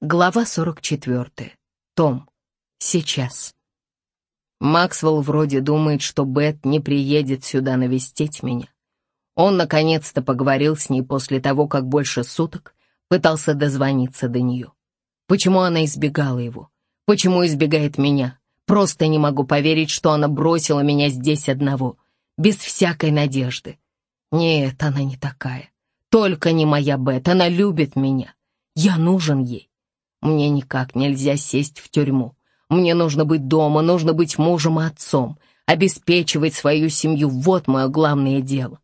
Глава 44. Том. Сейчас. Максвелл вроде думает, что Бет не приедет сюда навестить меня. Он наконец-то поговорил с ней после того, как больше суток пытался дозвониться до нее. Почему она избегала его? Почему избегает меня? Просто не могу поверить, что она бросила меня здесь одного, без всякой надежды. Нет, она не такая. Только не моя Бет, она любит меня. Я нужен ей. Мне никак нельзя сесть в тюрьму. Мне нужно быть дома, нужно быть мужем и отцом, обеспечивать свою семью. Вот мое главное дело.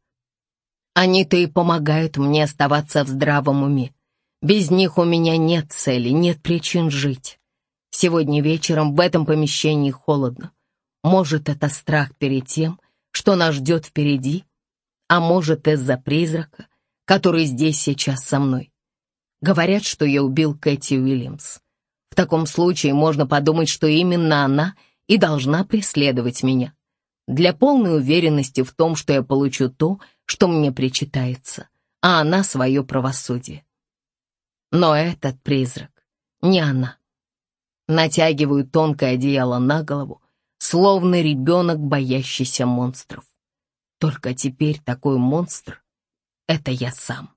Они-то и помогают мне оставаться в здравом уме. Без них у меня нет цели, нет причин жить. Сегодня вечером в этом помещении холодно. Может, это страх перед тем, что нас ждет впереди, а может, из-за призрака, который здесь сейчас со мной. Говорят, что я убил Кэти Уильямс. В таком случае можно подумать, что именно она и должна преследовать меня. Для полной уверенности в том, что я получу то, что мне причитается, а она свое правосудие. Но этот призрак не она. Натягиваю тонкое одеяло на голову, словно ребенок, боящийся монстров. Только теперь такой монстр — это я сам.